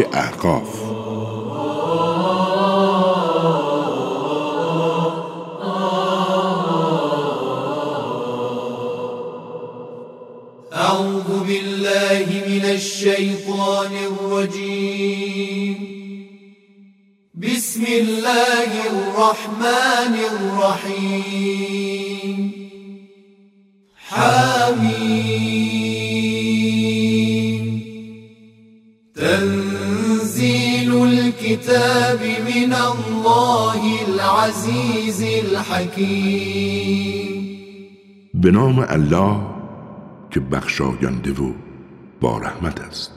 أعقاف أعوذ بالله من الشيطان الرجيم. بسم الله الرحمن الرحيم. حميم. الكتاب من الله العزيز الحكيم. به نام الله که بخشاینده و با رحمت است.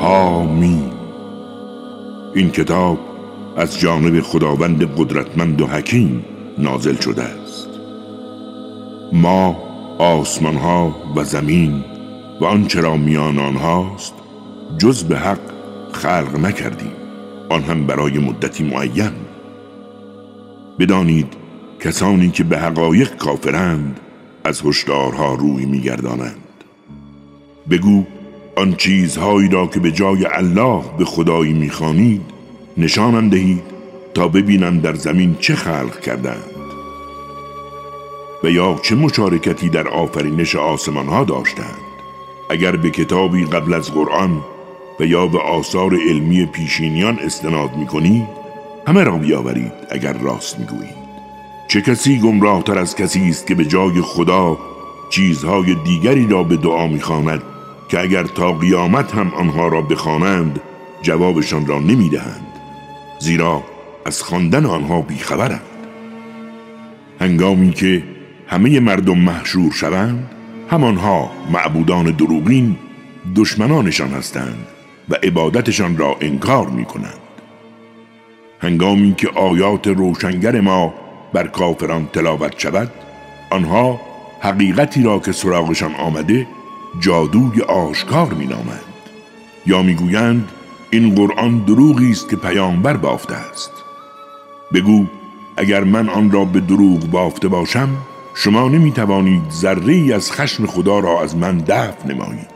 آمین. این کتاب از جانب خداوند قدرتمند و حکیم نازل شده. است ما آسمان ها و زمین و آنچه را میان آنهاست جز به حق خلق نکردیم. آن هم برای مدتی معین. بدانید کسانی که به حقایق کافرند از هشدارها روی میگردانند. بگو آن چیزهایی را که به جای الله به خدایی می‌خوانید نشانم دهید تا ببینند در زمین چه خلق کردند. و یا چه مشارکتی در آفرینش آسمان ها داشتند؟ اگر به کتابی قبل از قرآن و یا به آثار علمی پیشینیان استناد می کنید همه را بیاورید اگر راست می گویید چه کسی گمراه تر از کسی است که به جای خدا چیزهای دیگری را به دعا می‌خواند که اگر تا قیامت هم آنها را بخوانند جوابشان را نمی‌دهند؟ زیرا از خواندن آنها بیخبرند. هنگامی که همه مردم محشور شوند همانها معبودان دروغین دشمنانشان هستند و عبادتشان را انکار می کنند هنگامی که آیات روشنگر ما بر کافران تلاوت شود آنها حقیقتی را که سراغشان آمده جادوی آشکار می نامند. یا می‌گویند این قرآن دروغی است که پیامبر بافته است بگو اگر من آن را به دروغ بافته باشم شما نمی توانید ذره از خشم خدا را از من دفع نمایید.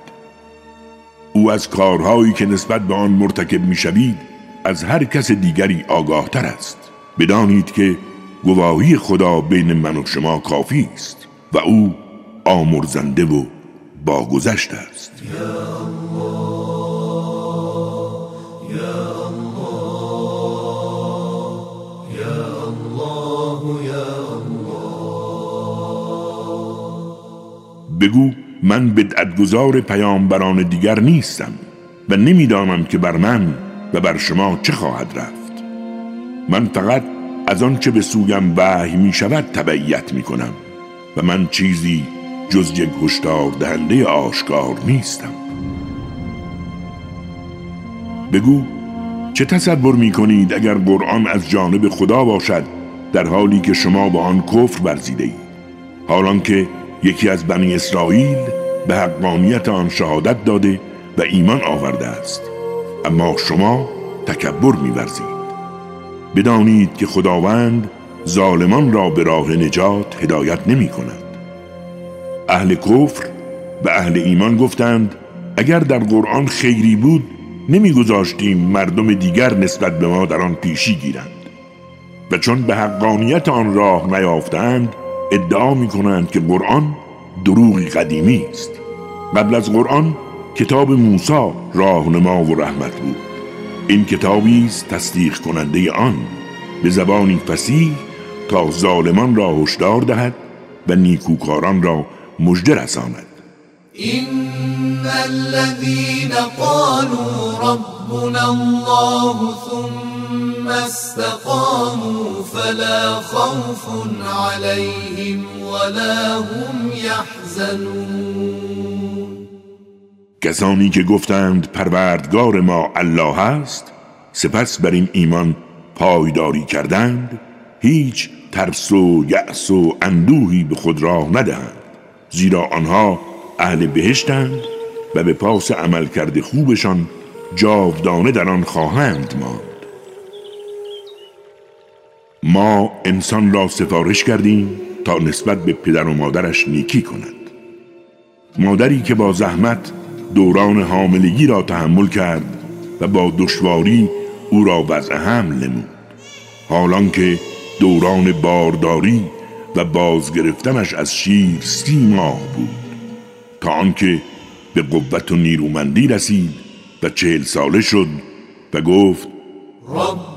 او از کارهایی که نسبت به آن مرتکب می شوید از هر کس دیگری آگاه تر است. بدانید که گواهی خدا بین من و شما کافی است و او آمرزنده و باگذشت است. بگو من بدعتگذار پیامبران دیگر نیستم و نمی‌دانم که بر من و بر شما چه خواهد رفت. من فقط از آنچه به سویم وحی می شود تبعیت می کنم و من چیزی جز یک هشدار دهنده آشکار نیستم. بگو چه تصور می کنید اگر قرآن از جانب خدا باشد در حالی که شما با آن کفر ورزیده اید حالان که یکی از بنی اسرائیل به حقانیت آن شهادت داده و ایمان آورده است. اما شما تکبر میورزید. بدانید که خداوند ظالمان را به راه نجات هدایت نمی کند اهل کفر به اهل ایمان گفتند اگر در قرآن خیری بود نمیگذاشتیم مردم دیگر نسبت به ما در آن پیشی گیرند. و چون به حقانیت آن راه نیافتند ادعا می کنند که قرآن دروغی قدیمی است. قبل از قرآن کتاب موسی راهنما و رحمت بود. این کتابی است تصدیق کننده آن به زبانی فسیح تا ظالمان را هشدار دهد و نیکوکاران را مژده رساند. إن الذين قالوا ربنا الله ثم استقاموا فلا خوف عليهم ولا هم يحزنون. کسانی که گفتند پروردگار ما الله است سپس بر این ایمان پایداری کردند هیچ ترس و یأس و اندوهی به خود راه ندهند زیرا آنها اهل بهشتند و به پاس عمل کرده خوبشان جاودانه در آن خواهند ماند. ما انسان را سفارش کردیم تا نسبت به پدر و مادرش نیکی کند. مادری که با زحمت دوران حاملگی را تحمل کرد و با دشواری او را وضع حمل نمود. حالان که دوران بارداری و بازگرفتنش از شیر سی ماه بود. تا آنکه به قوت و نیرومندی رسید و چهل ساله شد و گفت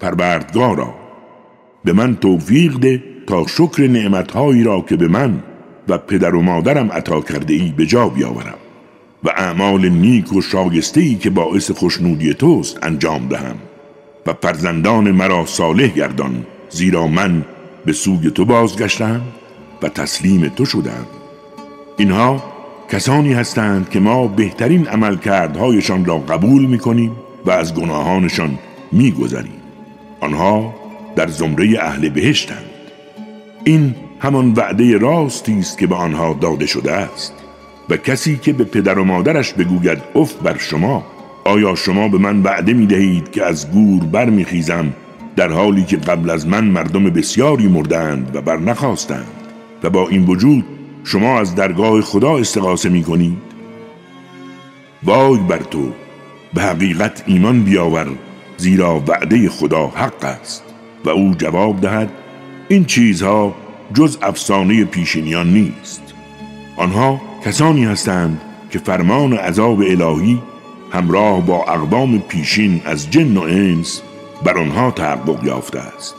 پروردگارا به من توفیق ده تا شکر نعمتهایی را که به من و پدر و مادرم عطا کرده ای به جا بیاورم و اعمال نیک و شایسته ای که باعث خوشنودی توست انجام دهم و فرزندان مرا صالح گردان زیرا من به سوی تو بازگشتم و تسلیم تو شدند اینها کسانی هستند که ما بهترین عملکردهایشان را قبول می کنیم و از گناهانشان می گذاریم. آنها در زمره اهل بهشتند. این همان وعده راستی است که به آنها داده شده است و کسی که به پدر و مادرش بگوید اف بر شما آیا شما به من وعده می دهید که از گور برمیخیزم در حالی که قبل از من مردم بسیاری مردند و بر نخواستند و با این وجود شما از درگاه خدا استقاسه می کنید وای بر تو به حقیقت ایمان بیاور زیرا وعده خدا حق است و او جواب دهد این چیزها جز افسانه پیشینیان نیست. آنها کسانی هستند که فرمان عذاب الهی همراه با اقوام پیشین از جن و انس بر آنها تحقق یافته است.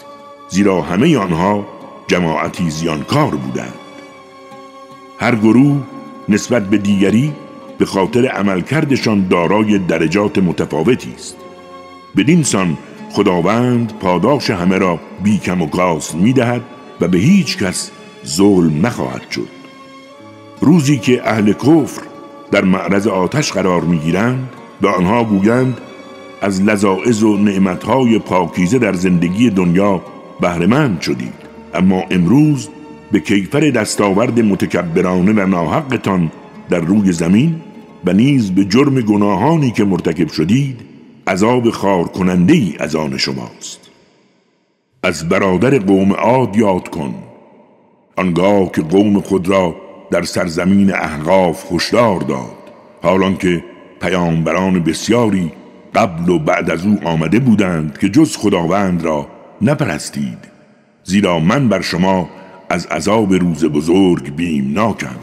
زیرا همه آنها جماعتی زیانکار بودند. هر گروه نسبت به دیگری به خاطر عملکردشان دارای درجات متفاوتی است. بدین سان خداوند پاداش همه را بی کم و کاس می دهد و به هیچ کس ظلم نخواهد شد. روزی که اهل کفر در معرض آتش قرار می گیرند به آنها گویند از لذاعز و نعمتهای پاکیزه در زندگی دنیا بهرهمند شدید. اما امروز به کیفر دستاورد متکبرانه و ناحقتان در روی زمین و نیز به جرم گناهانی که مرتکب شدید عذاب خار کننده ای از آن شماست. از برادر قوم عاد یاد کن. آنگاه که قوم خود را در سرزمین احقاف هشدار داد. حالان که پیامبران بسیاری قبل و بعد از او آمده بودند که جز خداوند را نپرستید. زیرا من بر شما از عذاب روز بزرگ بیمناکم.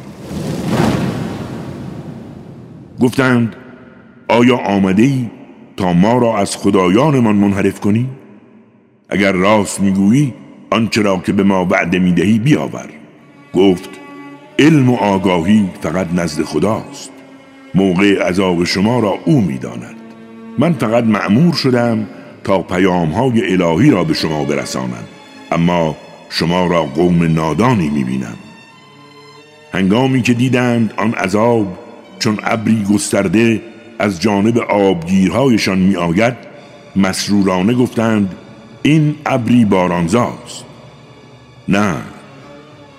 گفتند آیا آمده ای تا ما را از خدایانمان منحرف کنی؟ اگر راست می‌گویی آنچه را که به ما وعده می‌دهی بیاور. گفت علم و آگاهی فقط نزد خداست. موقع عذاب شما را او می‌داند. من فقط معمور شدم تا پیام های الهی را به شما برسانم. اما شما را قوم نادانی می‌بینم. هنگامی که دیدند آن عذاب چون ابری گسترده از جانب آبگیرهایشان میآید مسرورانه گفتند این ابری بارانزاست. نه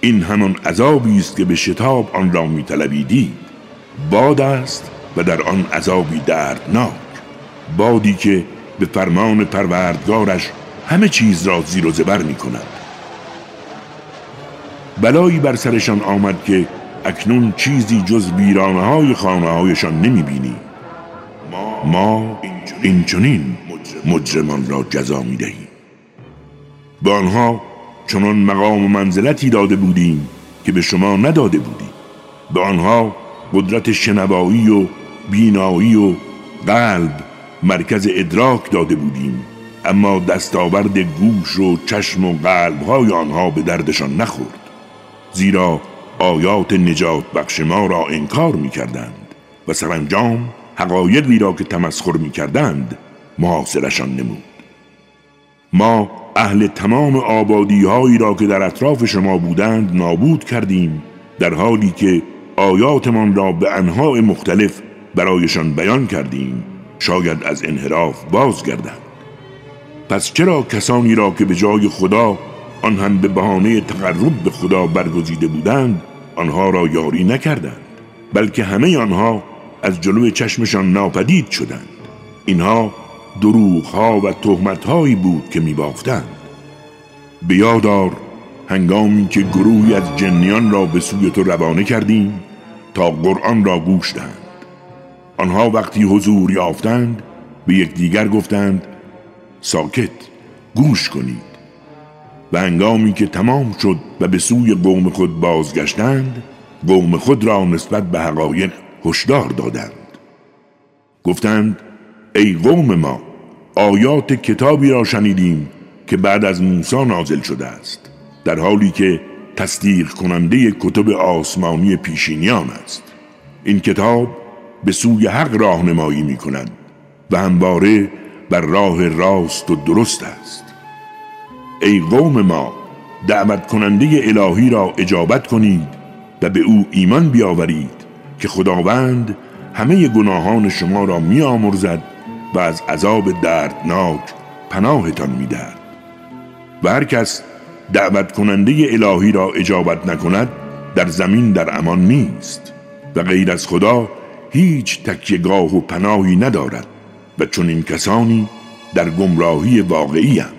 این همان عذابی است که به شتاب آن را میطلبیدی باد است و در آن عذابی دردناک. بادی که به فرمان پروردگارش همه چیز را زیر و زبر می کند بلایی بر سرشان آمد که اکنون چیزی جز ویرانه های خانه هایشان نمی بینی ما این چنین مجرمان را جزا می دهیم به آنها چنان مقام و منزلتی داده بودیم که به شما نداده بودیم. به آنها قدرت شنوایی و بینایی و قلب مرکز ادراک داده بودیم. اما دستاورد گوش و چشم و قلبهای آنها به دردشان نخورد. زیرا آیات نجات بخش ما را انکار می کردند و سرانجام حقایقی را که تمسخر می کردند محاصرشان نمود. ما اهل تمام آبادی هایی را که در اطراف شما بودند نابود کردیم در حالی که آیاتمان را به انواع مختلف برایشان بیان کردیم شاید از انحراف بازگردند. پس چرا کسانی را که به جای خدا آن هم به بهانه تقرب به خدا برگزیده بودند آنها را یاری نکردند بلکه همه آنها از جلو چشمشان ناپدید شدند. اینها دروغها و تهمتهایی بود که میبافتند بیادار هنگامی که گروهی از جنیان را به سوی تو روانه کردیم تا قرآن را گوش دهند. آنها وقتی حضور یافتند به یکدیگر گفتند ساکت گوش کنید. و هنگامی که تمام شد و به سوی قوم خود بازگشتند قوم خود را نسبت به حقایق هشدار دادند. گفتند ای قوم ما آیات کتابی را شنیدیم که بعد از موسی نازل شده است در حالی که تصدیق کننده کتب آسمانی پیشینیان است. این کتاب به سوی حق راهنمایی می کند و همواره بر راه راست و درست است. ای قوم ما دعوت کننده الهی را اجابت کنید و به او ایمان بیاورید. که خداوند همه گناهان شما را می آمرزد و از عذاب دردناک پناهتان می دهد. و هر کس دعوت کننده الهی را اجابت نکند در زمین در امان نیست و غیر از خدا هیچ تکیگاه و پناهی ندارد و چون این کسانی در گمراهی واقعی هست.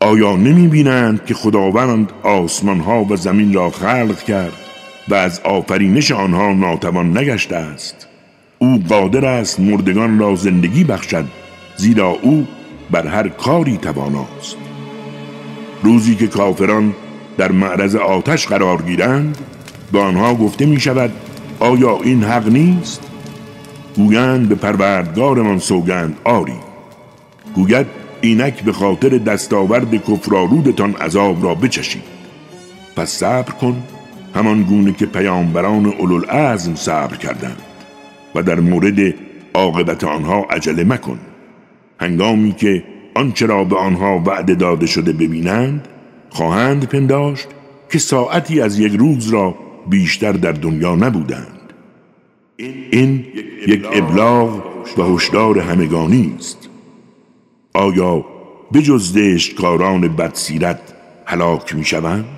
آیا نمی بینند که خداوند آسمان ها و زمین را خلق کرد و از آفرینش آنها ناتوان نگشته است. او قادر است مردگان را زندگی بخشد زیرا او بر هر کاری تواناست. روزی که کافران در معرض آتش قرار گیرند به آنها گفته می شود آیا این حق نیست؟ گویند به پروردگارمان سوگند آری. گوید اینک به خاطر دستاورد کفرارودتان عذاب را بچشید. پس صبر کن همان گونه که پیامبران اولوالعزم صبر کردند و در مورد عاقبت آنها عجله مکن. هنگامی که آنچه را به آنها وعده داده شده ببینند خواهند پنداشت که ساعتی از یک روز را بیشتر در دنیا نبودند. این یک ابلاغ و هشدار همگانی است. آیا بجز دشتکاران بدسیرت هلاک می شوند؟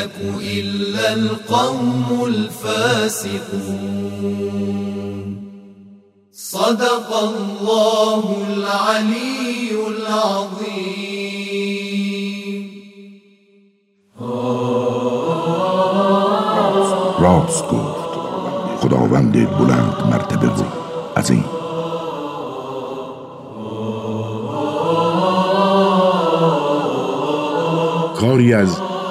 يهلك إلا القوم الفاسقون. صدق الله العلي العظيم. راست گفت خداوند بلند مرتبه و کاری از